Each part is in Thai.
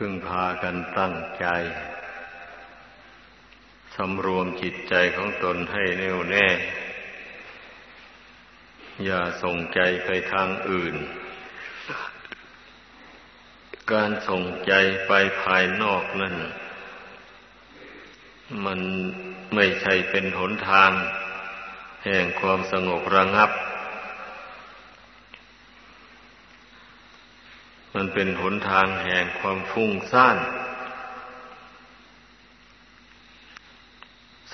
พึ่งพากันตั้งใจ สำรวมจิตใจของตนให้แน่วแน่ อย่าส่งใจไปทางอื่น การส่งใจไปภายนอกนั่น มันไม่ใช่เป็นหนทาง แห่งความสงบระงับ มันเป็นหนทางแห่งความฟุ้งซ่าน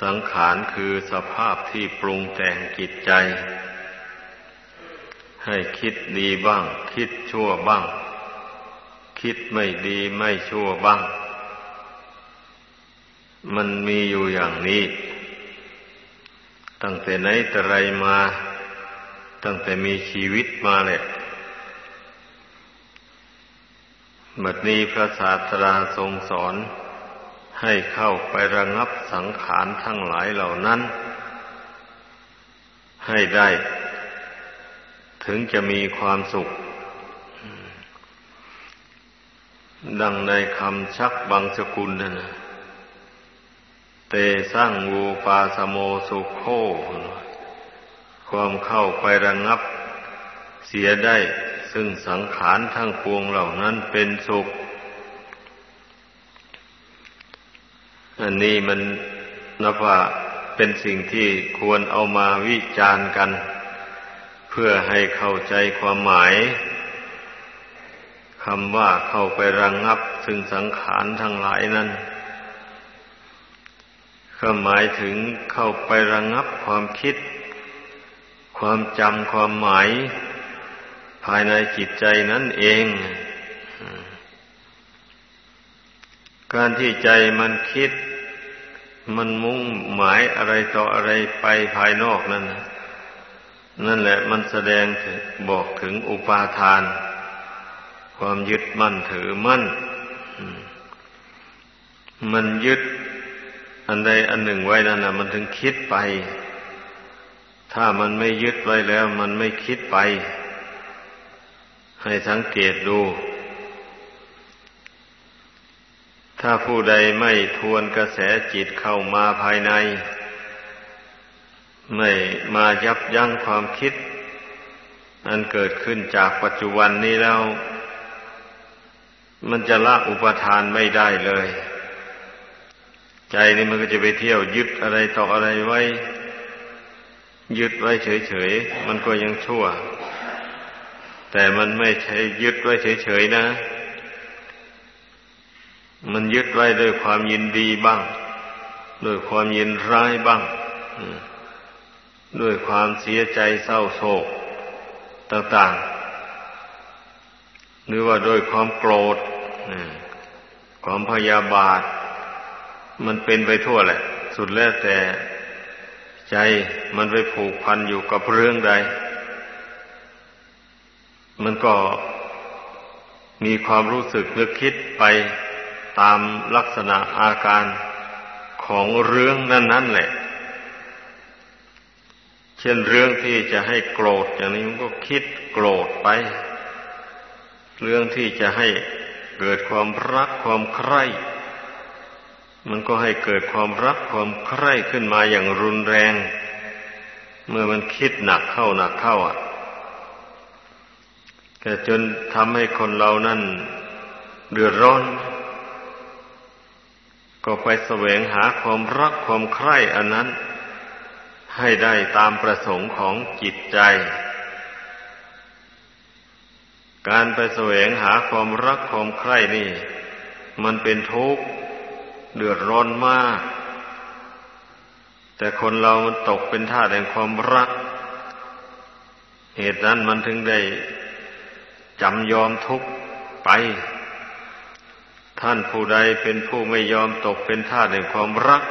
สังขารคือสภาพที่ปรุงแต่งจิตใจ ให้คิดดีบ้าง คิดชั่วบ้าง คิดไม่ดีไม่ชั่วบ้าง มันมีอยู่อย่างนี้ ตั้งแต่ไหนแต่ไรมา ตั้งแต่มีชีวิตมาแหละ บัดนี้พระศาสดาทรงสอน ให้เข้าไประงับสังขารทั้งหลายเหล่านั้น ให้ได้ ถึงจะมีความสุข ดังในคำชักบางสกุลนั่นนะเตสร้างวูปาสโมสุโค ความเข้าไประงับ เสียได้ ซึ่งสังขารทั้งปวงเหล่านั้นเป็นสุข อันนี้มันนับว่าเป็นสิ่งที่ควรเอามาวิจารณ์กัน เพื่อให้เข้าใจความหมายคำว่าเข้าไประงงับซึ่งสังขารทั้งหลายนั้นก็หมายถึงเข้าไประงงับความคิด ความจำความหมาย ภายในจิตใจนั่นเอง การที่ใจมันคิด มันมุ่งหมายอะไรต่ออะไรไปภายนอกนั่นนั่นแหละมันแสดงบอกถึงอุปาทาน ความยึดมั่นถือมั่น มันยึดอันใดอันหนึ่งไว้นั่นนะมันถึงคิดไป ถ้ามันไม่ยึดไว้แล้ว มันไม่คิดไป ให้สังเกตดู ถ้าผู้ใดไม่ทวนกระแสจิตเข้ามาภายใน ไม่มายับยั้งความคิด อันเกิดขึ้นจากปัจจุบันนี้แล้ว มันจะละอุปทานไม่ได้เลย ใจนี่มันก็จะไปเที่ยวยึดอะไรต่ออะไรไว้ ยึดไว้เฉยๆ มันก็ยังชั่ว แต่มันไม่ใช่ยึดไว้เฉยๆนะ มันยึดไว้ด้วยความยินดีบ้าง ด้วยความยินร้ายบ้าง ด้วยความเสียใจเศร้าโศกต่างๆ หรือว่าด้วยความโกรธความพยาบาท มันเป็นไปทั่วแหละ สุดแล้วแต่ใจมันไปผูกพันอยู่กับเรื่องใด มันก็มีความรู้สึกนึกคิดไปตามลักษณะอาการของเรื่องนั้น ๆ แหละ เช่นเรื่องที่จะให้โกรธอย่างนี้มันก็คิดโกรธไป เรื่องที่จะให้เกิดความรักความใคร่ มันก็ให้เกิดความรักความใคร่ขึ้นมาอย่างรุนแรง เมื่อมันคิดหนักเข้าหนักเข้าอะ แต่จนทำให้คนเรานั่นเดือดร้อน ก็ไปแสวงหาความรักความใคร่อันนั้น ให้ได้ตามประสงค์ของจิตใจ การไปแสวงหาความรักความใคร่นี่ มันเป็นทุกข์เดือดร้อนมาก แต่คนเรามันตกเป็นท่าแห่งความรัก เหตุนั้นมันถึงได้ จำยอมทุกไป ท่านผู้ใดเป็นผู้ไม่ยอมตกเป็นทาสแห่งความรัก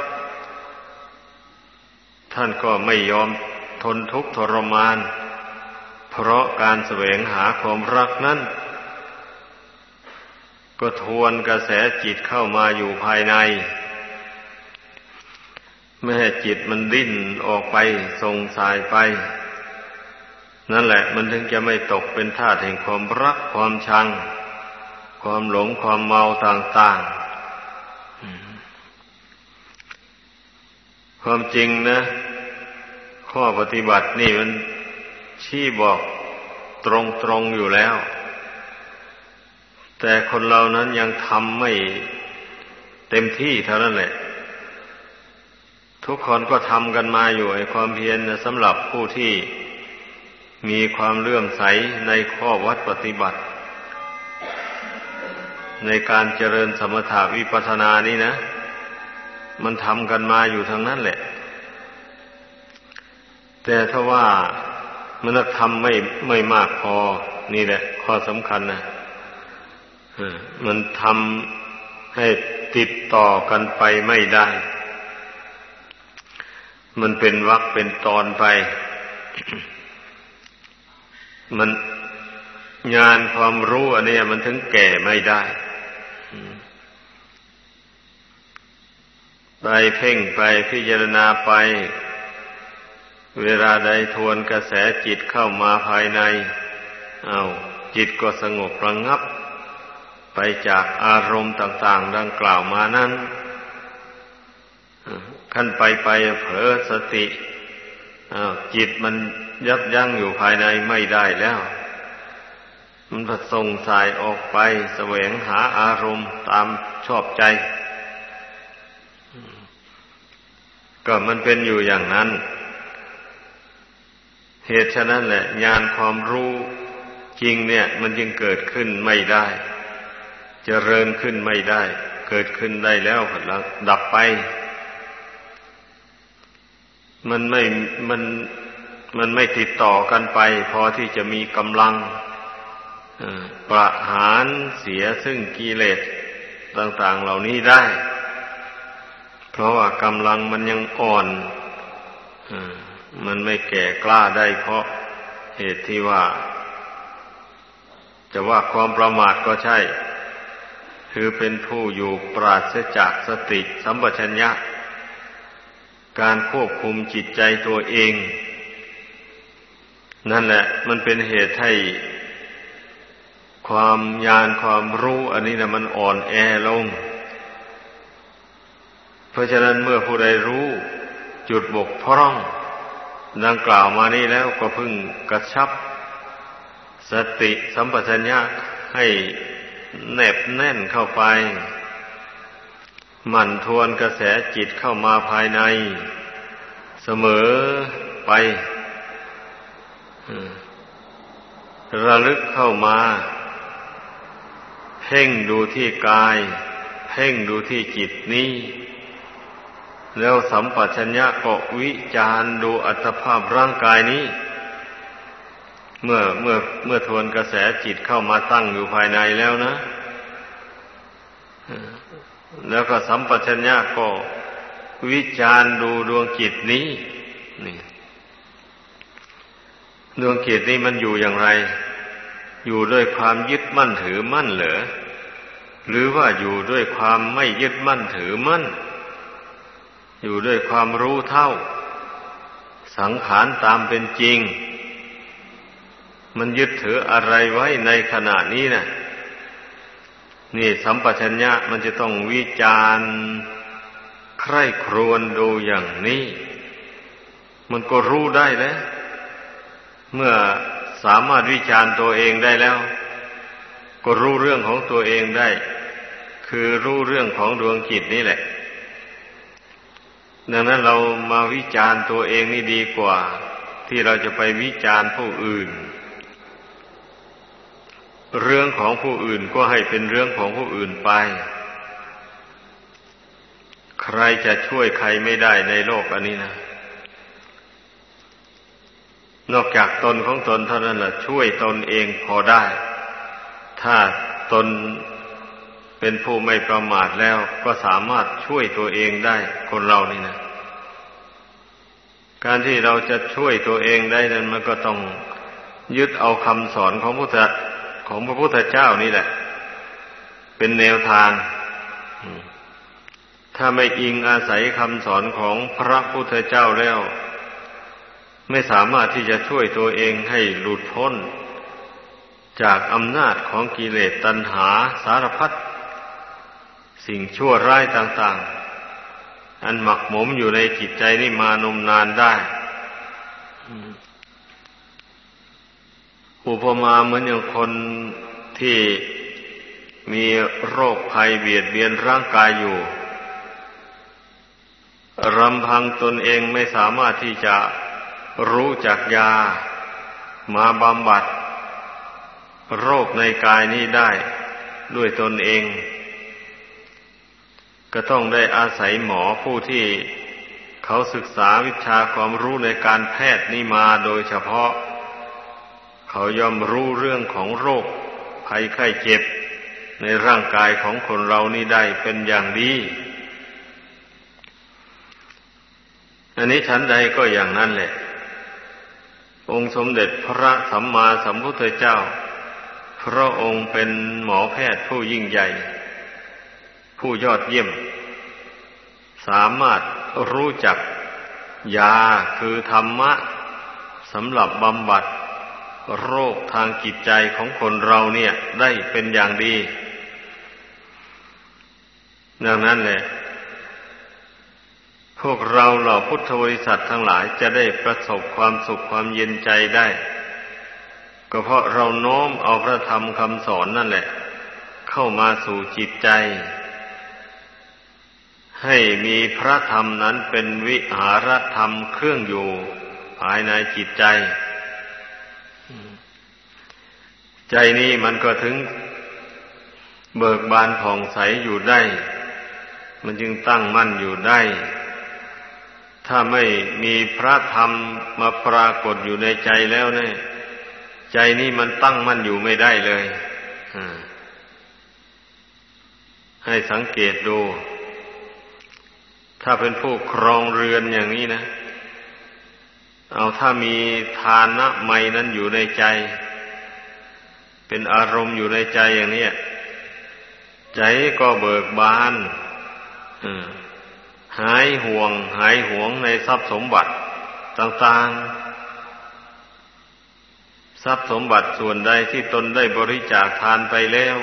ท่านก็ไม่ยอมทนทุกข์ทรมาน เพราะการแสวงหาความรักนั้น ก็ทวนกระแสจิตเข้ามาอยู่ภายในไม่ให้จิตมันดิ้นออกไปส่งสายไป นั่นแหละ มันถึงจะไม่ตกเป็นทาสแห่งความรักความชัง ความหลงความเมาต่างๆ ความจริงนะ ข้อปฏิบัตินี่มันชี้บอกตรงๆอยู่แล้ว แต่คนเรานั้นยังทำไม่เต็มที่เท่านั้นแหละทุกคนก็ทำกันมาอยู่ไอ้ความเพียรสำหรับผู้ที่ มีความเลื่อมใสในข้อวัดปฏิบัติ ในการเจริญสมถาวิปัสสนานี่นะ มันทำกันมาอยู่ทางนั้นแหละ แต่ถ้าว่ามันทำไม่ไม่มากพอ นี่แหละ ข้อสำคัญนะมันทำให้ติดต่อกันไปไม่ได้ มันเป็นวักเป็นตอนไป มันงานความรู้อันนี้มันถึงแก่ไม่ได้ไปเพ่งไปพิจารณาไป เวลาใดทวนกระแสจิตเข้ามาภายใน เอาจิตก็สงบระงับ ไปจากอารมณ์ต่าง ๆ ดังกล่าวมานั้นขั้นไปไปเผลอสติจิตมัน ยับยั้งอยู่ภายในไม่ได้แล้ว มันผส่งสายออกไปแสวงหาอารมณ์ตามชอบใจ ก็มันเป็นอยู่อย่างนั้น เหตุฉะนั้นแหละญาณความรู้จริงเนี่ย มันจึงเกิดขึ้นไม่ได้จเจริญขึ้นไม่ได้ เกิดขึ้นได้แล้วแล้วดับไป มันไม่มัน มันไม่ติดต่อกันไป พอที่จะมีกำลังประหารเสียซึ่งกิเลสต่าง ๆ เหล่านี้ได้ เพราะว่ากำลังมันยังอ่อนอมันไม่แก่กล้าได้เพราะเหตุที่ว่า จะว่าความประมาทก็ใช่ คือเป็นผู้อยู่ปราศจากสติสัมปชัญญะ การควบคุมจิตใจตัวเอง นั่นแหละ มันเป็นเหตุให้ความญาณความรู้ อันนี้นะมันอ่อนแอลง เพราะฉะนั้นเมื่อผู้ใดรู้จุดบกพร่องดังกล่าวมานี้แล้วก็พึ่งกระชับ สติสัมปชัญญะให้แนบแน่นเข้าไป หมั่นทวนกระแสจิตเข้ามาภายใน เสมอไป ระลึกเข้ามา เพ่งดูที่กาย เพ่งดูที่จิตนี้ แล้วสัมปชัญญะก็วิจารดูอัตภาพร่างกายนี้ เมื่อเมื่อเมื่อทวนกระแสจิตเข้ามาตั้งอยู่ภายในแล้วนะ แล้วก็สัมปชัญญะก็วิจารดูดวงจิตนี้นี่ดวงจิตนี้มันอยู่อย่างไร อยู่ด้วยความยึดมั่นถือมั่นเหรอหรือว่าอยู่ด้วยความไม่ยึดมั่นถือมั่น อยู่ด้วยความรู้เท่า สังขารตามเป็นจริง มันยึดถืออะไรไว้ในขณะนี้นะนี่สัมปชัญญะมันจะต้องวิจารณ์ใคร่ครวญดูอย่างนี้ มันก็รู้ได้แล้วเมื่อ สามารถวิจารณ์ตัวเองได้แล้ว ก็รู้เรื่องของตัวเองได้ คือรู้เรื่องของดวงจิตนี่แหละ ดังนั้นเรามาวิจารณ์ตัวเองนี่ดีกว่า ที่เราจะไปวิจารณ์ผู้อื่น เรื่องของผู้อื่นก็ให้เป็นเรื่องของผู้อื่นไป ใครจะช่วยใครไม่ได้ในโลกอันนี้นะ นอกจากตนของตนเท่านั้นแหละช่วยตนเองพอได้ ถ้าตนเป็นผู้ไม่ประมาทแล้วก็สามารถช่วยตัวเองได้คนเรานี่นะการที่เราจะช่วยตัวเองได้นั้นมันก็ต้องยึดเอาคำสอนของพุทธของพระพุทธเจ้านี่แหละ เป็นแนวทาง ถ้าไม่อิงอาศัยคำสอนของพระพุทธเจ้าแล้ว ไม่สามารถที่จะช่วยตัวเองให้หลุดพ้น จากอำนาจของกิเลสตัณหาสารพัดสิ่งชั่วร้ายต่าง ๆ อันหมักหมมอยู่ในจิตใจนี่มานมนานได้อุปมาเหมือนอย่างคนที่มีโรคภัยเบียดเบียนร่างกายอยู่รำพังตนเองไม่สามารถที่จะ รู้จักยามาบำบัด โรคในกายนี้ได้ด้วยตนเอง ก็ต้องได้อาศัยหมอผู้ที่เขาศึกษาวิชาความรู้ในการแพทย์นี้มาโดยเฉพาะ เขายอมรู้เรื่องของโรคภัยไข้เจ็บ ในร่างกายของคนเรานี่ได้เป็นอย่างดีอันนี้ชั้นใดก็อย่างนั้นแหละ องค์สมเด็จพระสัมมาสัมพุทธเจ้า พระองค์เป็นหมอแพทย์ผู้ยิ่งใหญ่ ผู้ยอดเยี่ยม สามารถรู้จักยาคือธรรมะสำหรับบำบัดโรคทางจิตใจของคนเราเนี่ยได้เป็นอย่างดี ดังนั้นแหละ พวกเราเหล่าพุทธบริษัททั้งหลายจะได้ประสบความสุขความเย็นใจได้ ก็เพราะเราโน้มเอาพระธรรมคำสอนนั่นแหละ เข้ามาสู่จิตใจ ให้มีพระธรรมนั้นเป็นวิหารธรรมเครื่องอยู่ภายในจิตใจ ใจนี้มันก็ถึงเบิกบานผ่องใสอยู่ได้ มันจึงตั้งมั่นอยู่ได้ ถ้าไม่มีพระธรรมมาปรากฏอยู่ในใจแล้วเนี่ยใจนี่มันตั้งมั่นอยู่ไม่ได้เลยให้สังเกตดู ถ้าเป็นผู้ครองเรือนอย่างนี้นะ เอาถ้ามีทานะไมนั้นอยู่ในใจ เป็นอารมณ์อยู่ในใจอย่างนี้ใจก็เบิกบาน หายห่วง หายห่วงในทรัพย์สมบัติต่างๆ ทรัพย์สมบัติส่วนใดที่ตนได้บริจาคทานไปแล้ว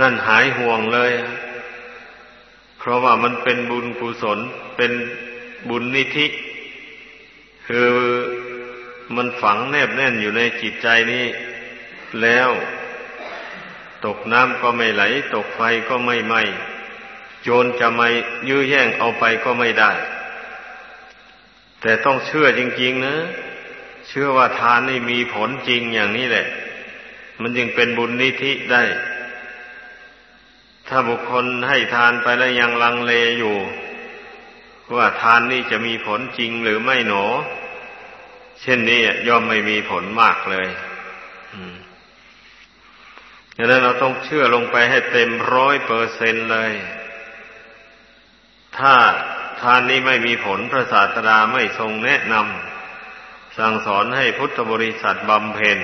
นั่นหายห่วงเลย เพราะว่ามันเป็นบุญกุศล เป็นบุญนิธิ คือมันฝังแนบแน่นอยู่ในจิตใจนี้แล้ว ตกน้ำก็ไม่ไหล ตกไฟก็ไม่ไหม้ โจรจะไม่ยื้อแย่งเอาไปก็ไม่ได้ แต่ต้องเชื่อจริง ๆ นะ เชื่อว่าทานนี่มีผลจริงอย่างนี้แหละ มันจึงเป็นบุญนิธิได้ ถ้าบุคคลให้ทานไปแล้วยังลังเลอยู่ ว่าทานนี่จะมีผลจริงหรือไม่หนอ เช่นนี้ย่อมไม่มีผลมากเลยดังนั้นเราต้องเชื่อลงไปให้เต็มร้อยเปอร์เซนเลย ถ้าทานนี้ไม่มีผลพระศาสดาไม่ทรงแนะนำสั่งสอนให้พุทธบริษัทบำเพ็ญ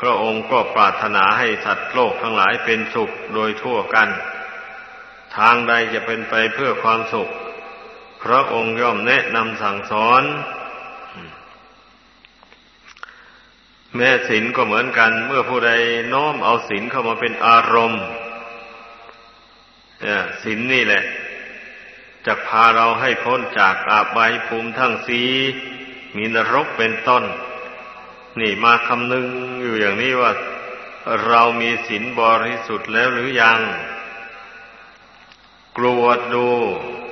พระองค์ก็ปรารถนาให้สัตว์โลกทั้งหลายเป็นสุขโดยทั่วกัน ทางใดจะเป็นไปเพื่อความสุข พระองค์ย่อมแนะนำสั่งสอน แม่ศีลก็เหมือนกัน เมื่อผู้ใดน้อมเอาศีลเข้ามาเป็นอารมณ์ ศีลนนี่แหละจะพาเราให้พ้นจากอาบายภูมิทั้งสีมีนรกเป็นต้น นี่มาคำนึงอยู่อย่างนี้ว่า เรามีศีลบริสุทธิ์แล้วหรือยัง กลัวดู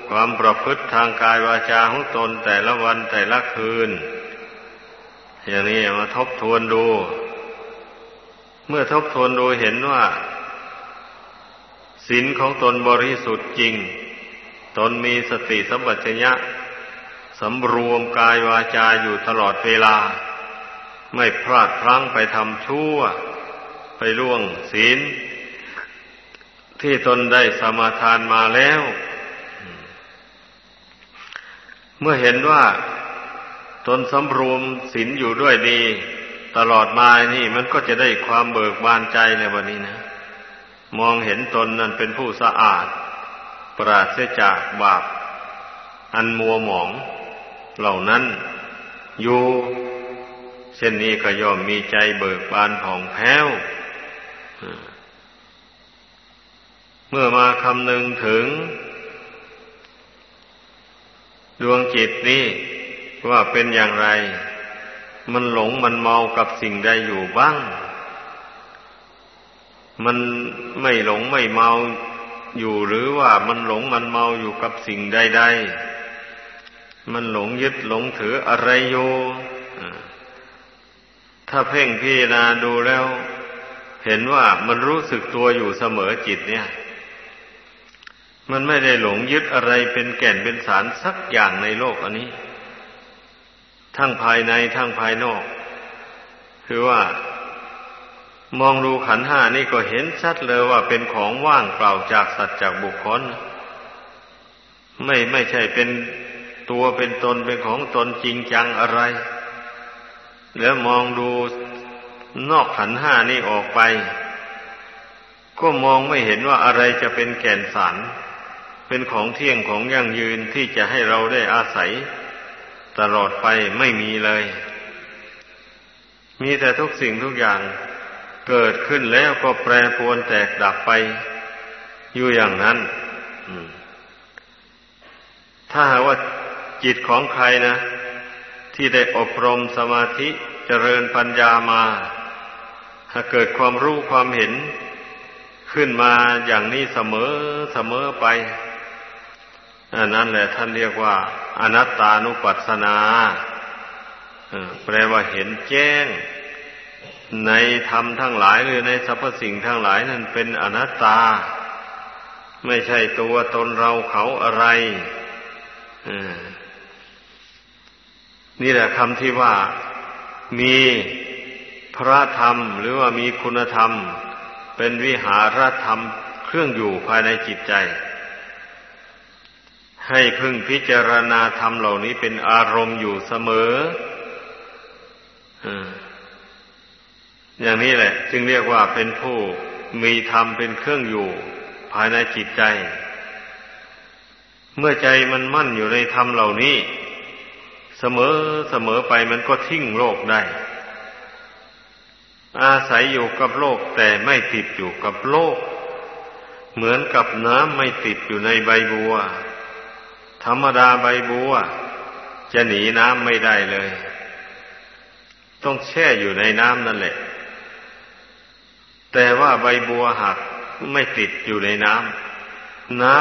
ความประพฤติทางกายวาจาของตนแต่ละวันแต่ละคืน อย่างนี้มาทบทวนดู เมื่อทบทวนดูเห็นว่า ศีลของตนบริสุทธิ์จริง ตนมีสติสัมปชัญญะสำรวมกายวาจาอยู่ตลอดเวลา ไม่พลาดพลั้งไปทำชั่ว ไปล่วงศีล ที่ตนได้สมาทานมาแล้ว เมื่อเห็นว่าตนสำรวมศีลอยู่ด้วยดี ตลอดมานี่มันก็จะได้ความเบิกบานใจในวันนี้นะ มองเห็นตนนั้นเป็นผู้สะอาด ปราศจากบาป อันมัวหมอง เหล่านั้นอยู่เช่นนี้ก็ย่อมมีใจเบิกบานผ่องแผ้ว เมื่อมาคำนึงถึง ดวงจิตนี้ว่าเป็นอย่างไร มันหลงมันเมากับสิ่งใดอยู่บ้าง มันไม่หลงไม่เมาอยู่หรือว่ามันหลงมันเมาอยู่กับสิ่งใดๆ มันหลงยึดหลงถืออะไรอยู่ถ้าเพ่งพิจารณาดูแล้ว เห็นว่ามันรู้สึกตัวอยู่เสมอจิตเนี่ย มันไม่ได้หลงยึดอะไรเป็นแก่นเป็นสารสักอย่างในโลกอันนี้ ทั้งภายในทั้งภายนอก คือว่า มองดูขันห้านี่ก็เห็นชัดเลยว่าเป็นของว่างเปล่าจากสัตว์จากบุคคล ไม่ไม่ใช่เป็นตัวเป็นตนเป็นของตนจริงจังอะไร แล้วมองดูนอกขันห้านี่ออกไป ก็มองไม่เห็นว่าอะไรจะเป็นแก่นสารเป็นของเที่ยงของยั่งยืนที่จะให้เราได้อาศัย ตลอดไปไม่มีเลย มีแต่ทุกสิ่งทุกอย่าง เกิดขึ้นแล้วก็แปรปรวนแตกดับไป อยู่อย่างนั้นถ้าหากว่าจิตของใครนะ ที่ได้อบรมสมาธิเจริญปัญญามาถ้าเกิดความรู้ความเห็น ขึ้นมาอย่างนี้เสมอเสมอไปอันนั้นแหละท่านเรียกว่า อนัตตานุปัสสนาแปลว่าเห็นแจ้ง ในธรรมทั้งหลายหรือในสรรพสิ่งทั้งหลายนั้นเป็นอนัตตา ไม่ใช่ตัวตนเราเขาอะไรนี่แหละคำที่ว่ามีพระธรรมหรือว่ามีคุณธรรม เป็นวิหารธรรมเครื่องอยู่ภายในจิตใจ ให้พึงพิจารณาธรรมเหล่านี้เป็นอารมณ์อยู่เสมอ อย่างนี้แหละ จึงเรียกว่าเป็นผู้มีธรรมเป็นเครื่องอยู่ ภายในจิตใจ เมื่อใจมันมั่นอยู่ในธรรมเหล่านี้ เสมอเสมอไปมันก็ทิ้งโลกได้ อาศัยอยู่กับโลกแต่ไม่ติดอยู่กับโลก เหมือนกับน้ำไม่ติดอยู่ในใบบัว ธรรมดาใบบัว จะหนีน้ำไม่ได้เลย ต้องแช่อยู่ในน้ำนั่นแหละ แต่ว่าใบบัวหักไม่ติดอยู่ในน้ำน้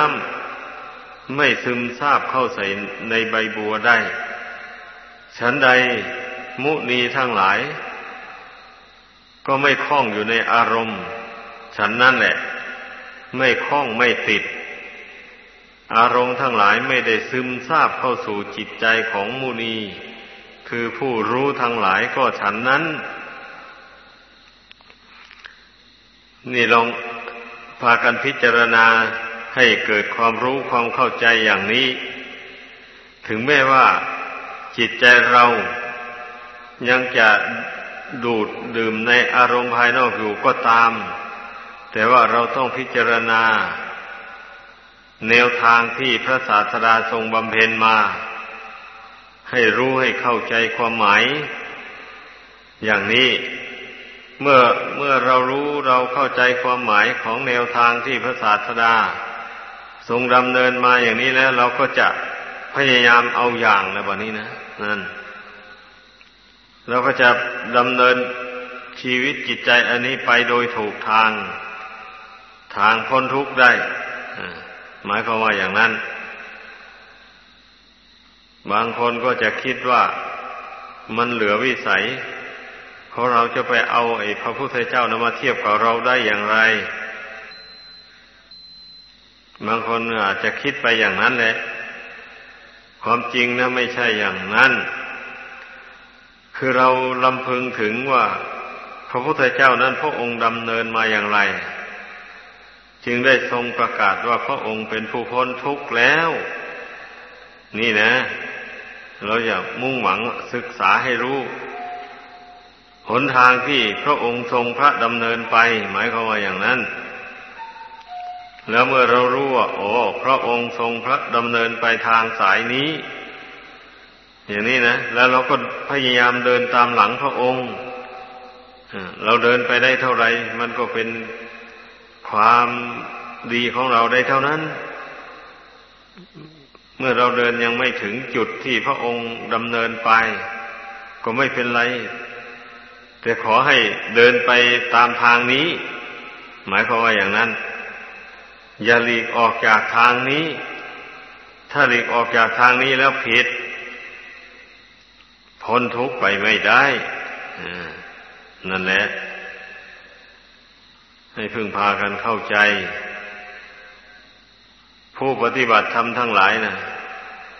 ำไม่ซึมซาบเข้าใส่ในใบบัวได้ ฉันใดมุนีทั้งหลาย ก็ไม่คล้องอยู่ในอารมณ์ ฉันนั่นแหละ ไม่คล้องไม่ติด อารมณ์ทั้งหลายไม่ได้ซึมซาบเข้าสู่จิตใจของมุนี คือผู้รู้ทั้งหลายก็ฉันนั้น นี่ลองพากันพิจารณาให้เกิดความรู้ความเข้าใจอย่างนี้ ถึงแม้ว่าจิตใจเรายังจะดูดดื่มในอารมณ์ภายนอกอยู่ก็ตาม แต่ว่าเราต้องพิจารณา แนวทางที่พระศาสดาทรงบำเพ็ญมา ให้รู้ให้เข้าใจความหมาย อย่างนี้ เมื่อเมื่อเรารู้เราเข้าใจความหมายของแนวทางที่พระศาสดา ทรงดำเนินมาอย่างนี้แล้ว เราก็จะพยายามเอาอย่างแล้วแบบนี้นะนั่นเราก็จะดำเนินชีวิตจิตใจอันนี้ไปโดยถูกทาง ทางพ้นทุกข์ได้หมายความว่าอย่างนั้น บางคนก็จะคิดว่ามันเหลือวิสัย ราะเราจะไปเอาไอ้พระพุทธเจ้านมาเทียบกับเราได้อย่างไร บางคนอาจจะคิดไปอย่างนั้นแหละ ความจริงนะไม่ใช่อย่างนั้น คือเราลำพึงถึงว่า พระพุทธเจ้านั้นพระองค์ดำเนินมาอย่างไร จึงได้ทรงประกาศว่าพระองค์เป็นผู้พ้นทุกข์แล้ว นี่นะ เราอยากมุ่งหวังศึกษาให้รู้ หนทางที่พระองค์ทรงพระดำเนินไป หมายความว่าอย่างนั้น แล้วเมื่อเรารู้ว่าโอ้พระองค์ทรงพระดำเนินไปทางสายนี้ อย่างนี้นะแล้วเราก็พยายามเดินตามหลังพระองค์เราเดินไปได้เท่าไหร่มันก็เป็นความดีของเราได้เท่านั้น เมื่อเราเดินยังไม่ถึงจุดที่พระองค์ดำเนินไป ก็ไม่เป็นไร แต่ขอให้เดินไปตามทางนี้ หมายความว่าอย่างนั้น อย่าหลีกออกจากทางนี้ ถ้าหลีกออกจากทางนี้แล้วผิด พ้นทุกข์ไปไม่ได้นั่นแหละ ให้พึงพากันเข้าใจ ผู้ปฏิบัติธรรมทั้งหลายนะ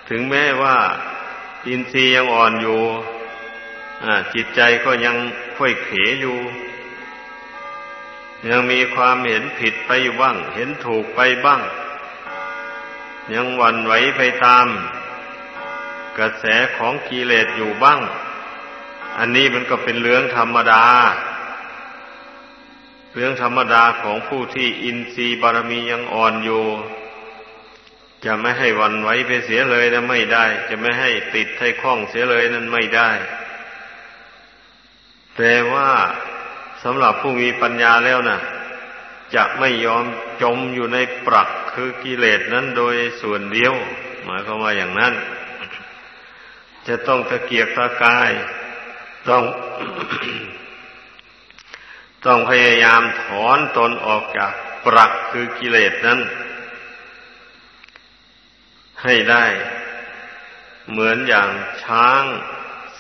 ถึงแม้ว่า อินทรีย์ยังอ่อนอยู่จิตใจก็ยัง ค่อยเขอยู่ ยังมีความเห็นผิดไปบ้าง เห็นถูกไปบ้าง ยังหวั่นไหวไปตาม กระแสของกิเลสอยู่บ้าง อันนี้มันก็เป็นเรื่องธรรมดา เรื่องธรรมดาของผู้ที่อินทรีย์บารมียังอ่อนอยู่จะไม่ให้วันไหวไปเสียเลยนะไม่ได้ จะไม่ให้ติดให้คล้องเสียเลยนั้นไม่ได้ แต่ว่าสำหรับผู้มีปัญญาแล้วนะจะไม่ยอมจมอยู่ในปรักคือกิเลสนั้นโดยส่วนเดียว หมายความว่าอย่างนั้น จะต้องตะเกียกตะกาย ต้อง ต้องพยายามถอนตนออกจากปรักคือกิเลสนั้น ให้ได้ เหมือนอย่างช้าง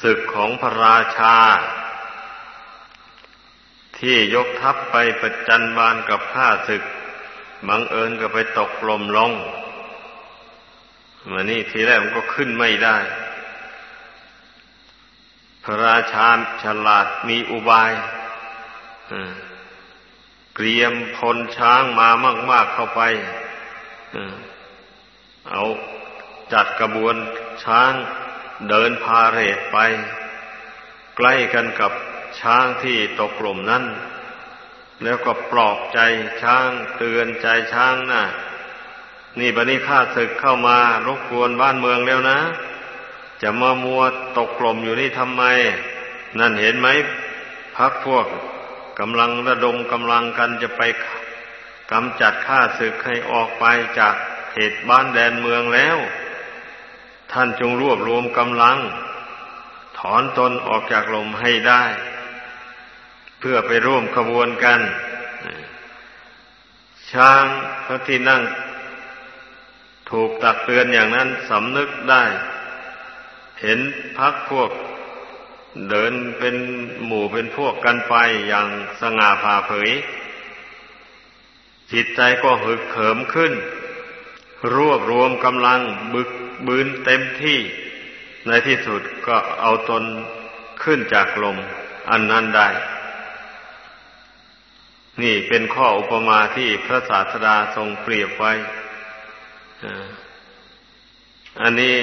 ศึกของพระราชา ที่ยกทัพไปประจันบานกับข้าศึก บังเอิญก็ไปตกลมลงมานี่ทีแรกมันก็ขึ้นไม่ได้ พระราชาฉลาดมีอุบายเกรียมพลช้างมามาก ๆเข้าไปเอาจัดกระบวนช้างเดินพาเรดไป ใกล้กันกับ ช้างที่ตกกลุ่มนั้น แล้วก็ปลอบใจช้างเตือนใจช้างนะ่ะ นี่บันนี้ข้าศึกเข้ามารบกวนบ้านเมืองแล้วนะ จะมามัวตกกลมอยู่นี่ทำไม นั่นเห็นไหมพักพวกกำลังระดมกำลังกันจะไปกำจัดข้าศึกให้ออกไปจากเขตบ้านแดนเมืองแล้ว ท่านจงรวบรวมกำลัง ถอนตนออกจากลมให้ได้ เพื่อไปร่วมขบวนกัน ช้างพระที่นั่ง ถูกตักเตือนอย่างนั้นสำนึกได้ เห็นพักพวกเดินเป็นหมู่เป็นพวกกันไปอย่างสง่าผ่าเผย จิตใจก็หึกเขิมขึ้น รวบรวมกำลังบึกบืนเต็มที่ในที่สุดก็เอาตนขึ้นจากลมอันนั้นได้ นี่เป็นข้ออุปมาที่พระศาสดาทรงเปรียบไว้อันนี้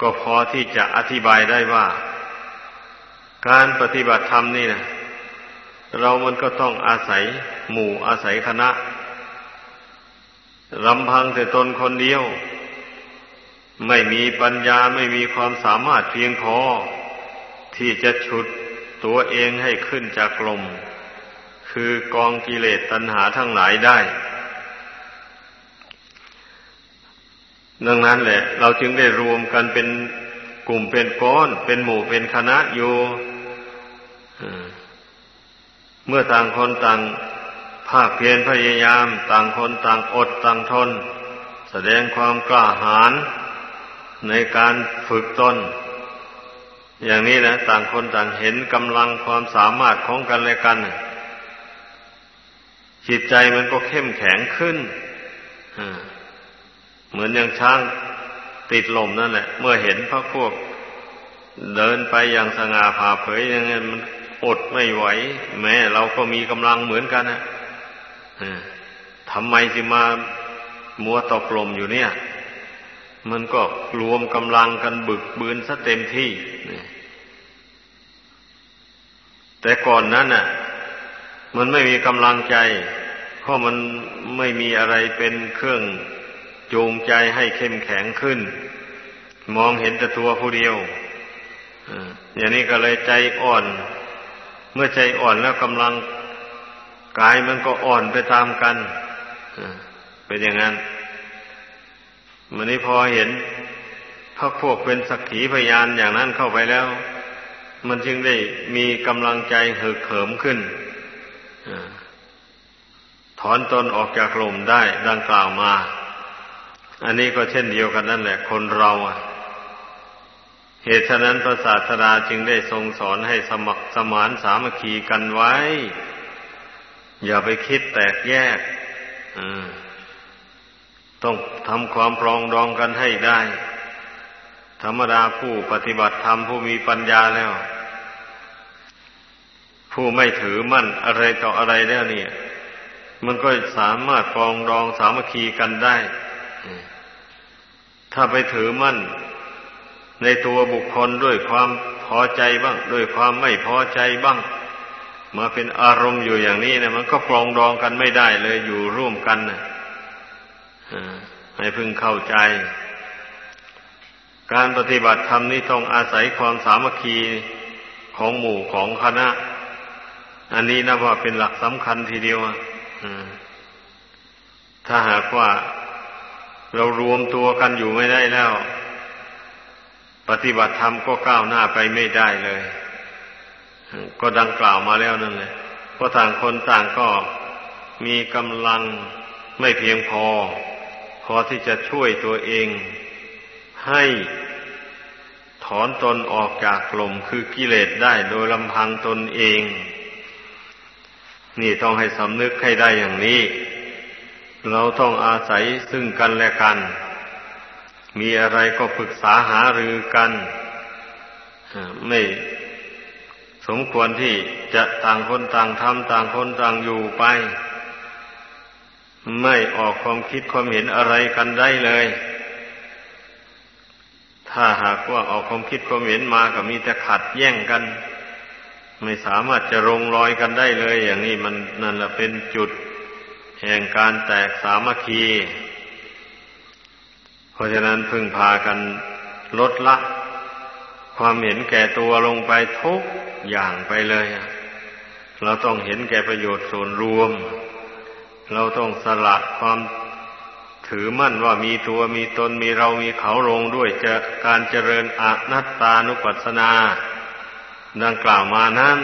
ก็พอที่จะอธิบายได้ว่า การปฏิบัติธรรมนี่นะเรามันก็ต้องอาศัยหมู่อาศัยคณะลำพังแต่ตนคนเดียว ไม่มีปัญญาไม่มีความสามารถเพียงพอ ที่จะฉุดตัวเองให้ขึ้นจากลม คือกองกิเลสตัณหาทั้งหลายได้ ดังนั้นแหละ เราจึงได้รวมกันเป็นกลุ่มเป็นก้อน เป็นหมู่เป็นคณะอยู่เมื่อต่างคนต่างภาคเพียรพยายาม ต่างคนต่างอดต่างทน แสดงความกล้าหาญในการฝึกตนอย่างนี้นะ ต่างคนต่างเห็นกำลังความสามารถของกันและกัน จิตใจมันก็เข้มแข็งขึ้นเหมือนอย่างช้างติดลมนั่นแหละ เมื่อเห็นพระพวก เดินไปอย่างสง่าผ่าเผยอย่างนี้มันอดไม่ไหว แม้เราก็มีกำลังเหมือนกันนะทำไมจึงมามัวตกลมอยู่เนี่ย มันก็รวมกำลังกันบึกบืนซะเต็มที่ แต่ก่อนนั้นน่ะ มันไม่มีกำลังใจเพราะมันไม่มีอะไรเป็นเครื่องจูงใจให้เข้มแข็งขึ้น มองเห็นแต่ตัวผู้เดียวอย่างนี้ก็เลยใจอ่อน เมื่อใจอ่อนแล้วกำลังกายมันก็อ่อนไปตามกันเป็นอย่างนั้นมันนี้พอเห็นพักพวกเป็นสักขีพยานอย่างนั้นเข้าไปแล้ว มันจึงได้มีกำลังใจเหิกเขิมขึ้น ถอนตนออกจากลมได้ดังกล่าวมา อันนี้ก็เช่นเดียวกันนั่นแหละ คนเราเหตุฉะนั้นพระศาสดาจึงได้ทรงสอนให้สมัครสมานสามัคคีกันไว้ อย่าไปคิดแตกแยกต้องทำความปรองดองกันให้ได้ ธรรมดาผู้ปฏิบัติธรรมผู้มีปัญญาแล้ว ผู้ไม่ถือมั่นอะไรต่ออะไรแล้วเนี่ย มันก็สามารถปองดองสามัคคีกันได้ ถ้าไปถือมั่น ในตัวบุคคลด้วยความพอใจบ้าง ด้วยความไม่พอใจบ้าง มาเป็นอารมณ์อยู่อย่างนี้นะมันก็ปรองดองกันไม่ได้เลยอยู่ร่วมกันนะให้พึงเข้าใจ การปฏิบัติธรรมนี้ต้องอาศัยความสามัคคีของหมู่ของคณะ อันนี้นะว่าเป็นหลักสำคัญทีเดียวถ้าหากว่าเรารวมตัวกันอยู่ไม่ได้แล้ว ปฏิบัติธรรมก็ก้าวหน้าไปไม่ได้เลย ก็ดังกล่าวมาแล้วนั่นแหละเพราะต่างคนต่างก็มีกำลังไม่เพียงพอ พอที่จะช่วยตัวเอง ให้ถอนตนออกจากกลุ่มคือกิเลสได้โดยลำพังตนเอง นี่ต้องให้สำนึกให้ได้อย่างนี้ เราต้องอาศัยซึ่งกันและกัน มีอะไรก็ปรึกษาหารือกัน ไม่สมควรที่จะต่างคนต่างทำต่างคนต่างอยู่ไป ไม่ออกความคิดความเห็นอะไรกันได้เลย ถ้าหากว่าออกความคิดความเห็นมาก็มีแต่ขัดแย่งกัน ไม่สามารถจะลงรอยกันได้เลย อย่างนี้มันนั่นแหละเป็นจุดแห่งการแตกสามัคคี เพราะฉะนั้นพึ่งพากันลดละ ความเห็นแก่ตัวลงไปทุกอย่างไปเลย เราต้องเห็นแก่ประโยชน์ส่วนรวม เราต้องสละความถือมั่นว่ามีตัวมีตนมีเรามีเขาลงด้วยจะการเจริญอนัตตานุปัสสนา ดังกล่าวมานั้น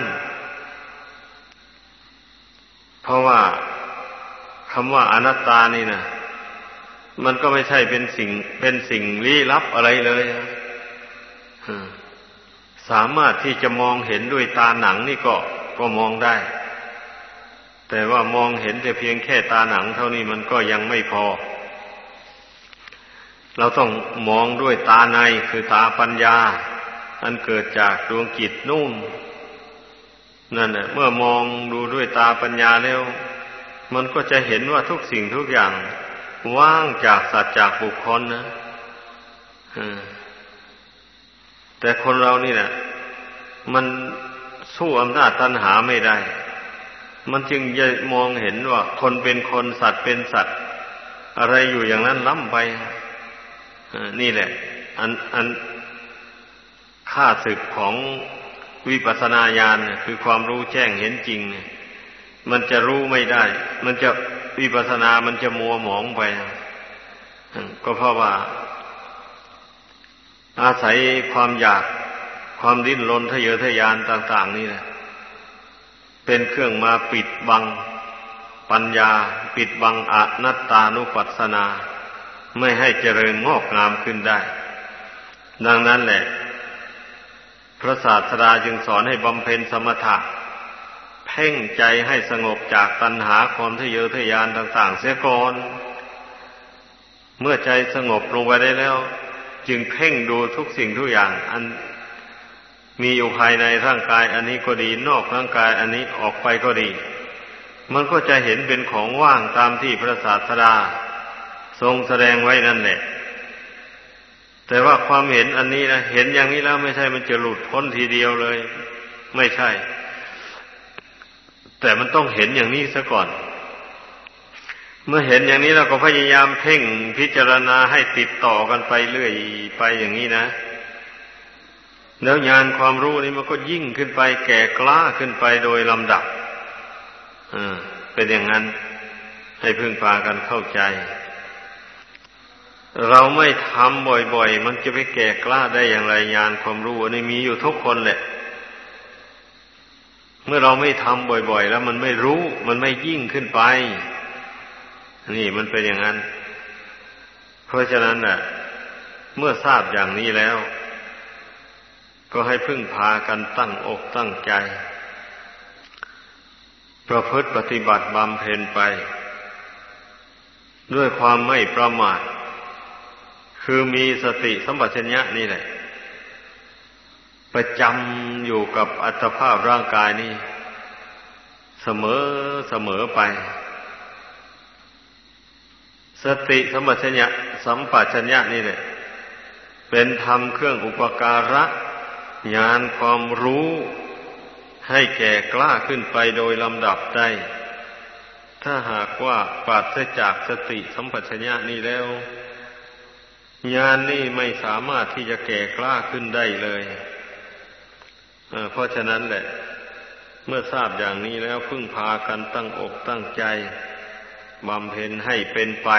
เพราะว่าคำว่าอนัตตานี่นะมันก็ไม่ใช่เป็นสิ่งเป็นสิ่งลี้ลับอะไรเลยสามารถที่จะมองเห็นด้วยตาหนังนี่ก็ก็มองได้ แต่ว่ามองเห็นแต่เพียงแค่ตาหนัง เท่านี้มันก็ยังไม่พอ เราต้องมองด้วยตาในคือตาปัญญา อันเกิดจากดวงจิตนุ่มนั่นแหละเมื่อมองดูด้วยตาปัญญาแล้ว มันก็จะเห็นว่าทุกสิ่งทุกอย่าง ว่างจากสัตว์จากบุคคลนะแต่คนเรานี่นะมันสู้อำนาจตัณหาไม่ได้ มันจึงจะมองเห็นว่าคนเป็นคนสัตว์เป็นสัตว์ อะไรอยู่อย่างนั้นล้ำไปนี่แหละ อันอัน ค่าศึกของวิปัสสนาญาณคือความรู้แจ้งเห็นจริง มันจะรู้ไม่ได้ มันจะวิปัสสนามันจะมัวหมองไป ก็เพราะว่า อาศัยความอยากความดิ้นรนทะเยอทะยานต่าง ๆ นี่แหละเป็นเครื่องมาปิดบังปัญญา ปิดบังอนัตตานุปัสสนา ไม่ให้เจริญงอกงามขึ้นได้ ดังนั้นแหละ พระศาสดาจึงสอนให้บำเพ็ญสมถะ เพ่งใจให้สงบจากตัณหาความทะเยอทะยานต่างๆ เสียก่อน เมื่อใจสงบลงไปได้แล้ว จึงเพ่งดูทุกสิ่งทุกอย่าง อันมีอยู่ภายในร่างกาย อันนี้ก็ดีนอกร่างกาย อันนี้ออกไปก็ดี มันก็จะเห็นเป็นของว่างตามที่พระศาสดาทรงแสดงไว้นั่นแหละ แต่ว่าความเห็นอันนี้นะเห็นอย่างนี้แล้วไม่ใช่มันจะหลุดพ้นทีเดียวเลย ไม่ใช่ แต่มันต้องเห็นอย่างนี้ซะก่อน เมื่อเห็นอย่างนี้เราก็พยายามเพ่งพิจารณาให้ติดต่อกันไปเรื่อยไปอย่างนี้นะแล้วญาณความรู้นี้มันก็ยิ่งขึ้นไป แก่กล้าขึ้นไปโดยลำดับอ่าเป็นอย่างนั้น ให้พึ่งพากันเข้าใจ เราไม่ทำบ่อยๆ มันจะไปแก่กล้าได้อย่างไรญาณความรู้อันนี้มีอยู่ทุกคนแหละ เมื่อเราไม่ทำบ่อยๆ แล้วมันไม่รู้ มันไม่ยิ่งขึ้นไป นี่มันเป็นอย่างนั้น เพราะฉะนั้นน่ะ เมื่อทราบอย่างนี้แล้ว ก็ให้พึ่งพากันตั้งอกตั้งใจ ประพฤติปฏิบัติบำเพ็ญไป ด้วยความไม่ประมาท คือมีสติสัมปชัญญะนี่แหละ ประจำอยู่กับอัตภาพร่างกายนี่เสมอเสมอไป สติสัมปชัญญะสัมปชัญญะนี่แหละ เป็นธรรมเครื่องอุปการะญาณความรู้ให้แก่กล้าขึ้นไปโดยลำดับได้ ถ้าหากว่าปราศจากสติสัมปชัญญะนี้แล้ว ญาณนี่ไม่สามารถที่จะแก่กล้าขึ้นได้เลยเเพราะฉะนั้นแหละ เมื่อทราบอย่างนี้แล้วพึ่งพากันตั้งอกตั้งใจบำเพ็ญให้เป็นไป